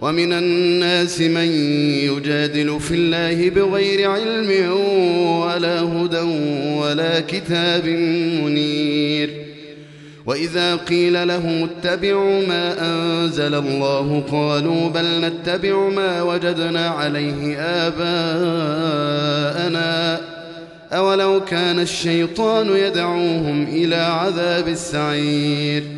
ومن الناس من يجادل في الله بغير علم ولا هدى ولا كتاب منير. وإذا قيل لهم اتبعوا ما أنزل الله قالوا بل نتبع ما وجدنا عليه آباءنا. أولو كان الشيطان يدعوهم إلى عذاب السعير.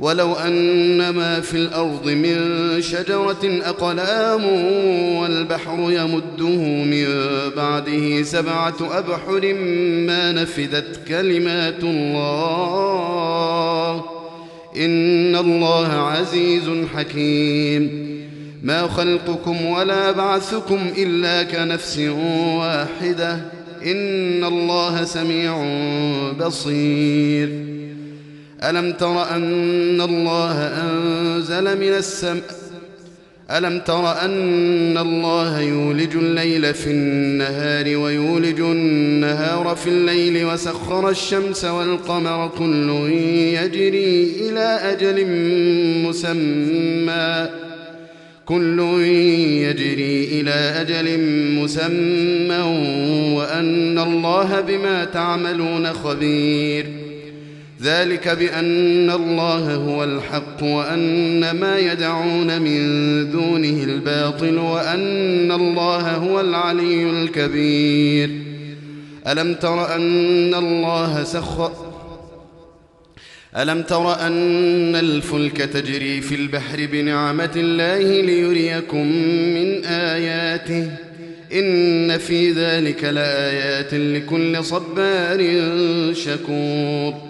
ولو أن ما في الأرض من شجرة أقلام والبحر يمده من بعده سبعة أبحر ما نفدت كلمات الله. إن الله عزيز حكيم. ما خلقكم ولا بعثكم إلا كنفس واحدة. إن الله سميع بصير. ألم تر أن الله أنزل من السماء ألم تر أن الله يولج الليل في النهار ويولج النهار في الليل وسخر الشمس والقمر كل يجري إلى أجل مسمى كل يجري إلى أجل مسمى وأن الله بما تعملون خبير ذلك بأن الله هو الحق وأن ما يدعون من دونه الباطل وأن الله هو العلي الكبير. ألم تر أن الله سخر ألم تر أن الفلك تجري في البحر بنعمة الله ليريكم من آياته؟ إن في ذلك لآيات لكل صبار شكور.